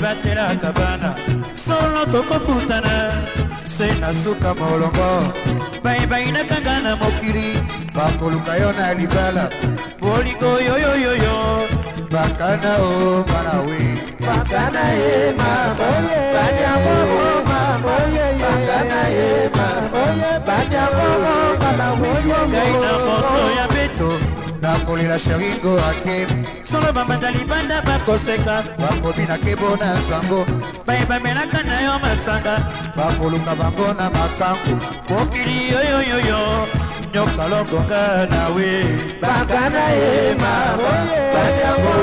batela kabana tokokutana se nasuka molongo baibainakanga na mokili bakoluka yo na libala bolingo yoyoyoyo bakana o malawi bakana ngai na moto ya beto. Nakolela sheringo ake solo bamata libanda bakoseka. Bakobi na kebo na sango. Bayebamelaka na yo masanga. Bakoluka bango na makambo. Mokili oyoyoyo nyoka longonga nawe. Bakana ye mama banyango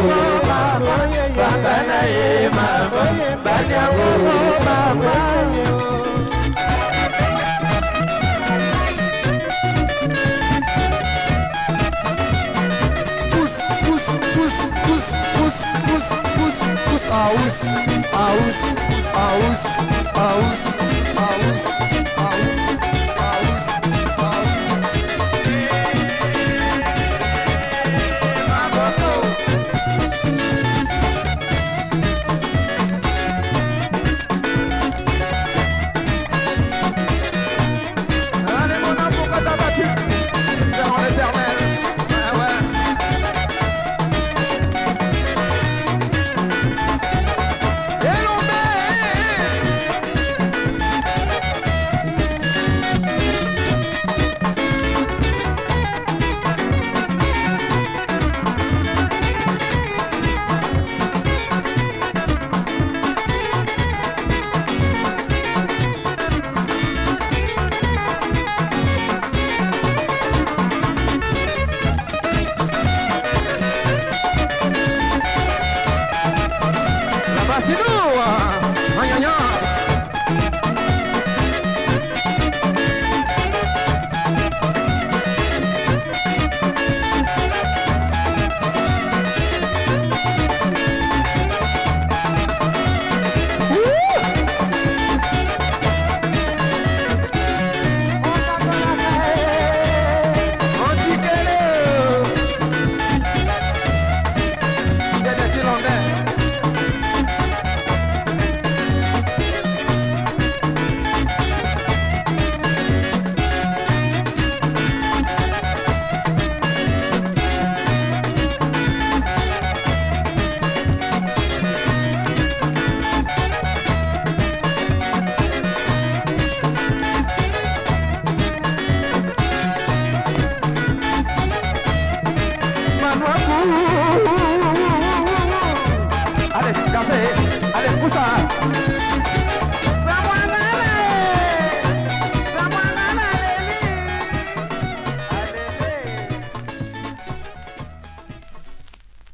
mama bakana ye mama banyango aus, aus, aus, aus, aus, Allez, dansez, allez, pousse ça.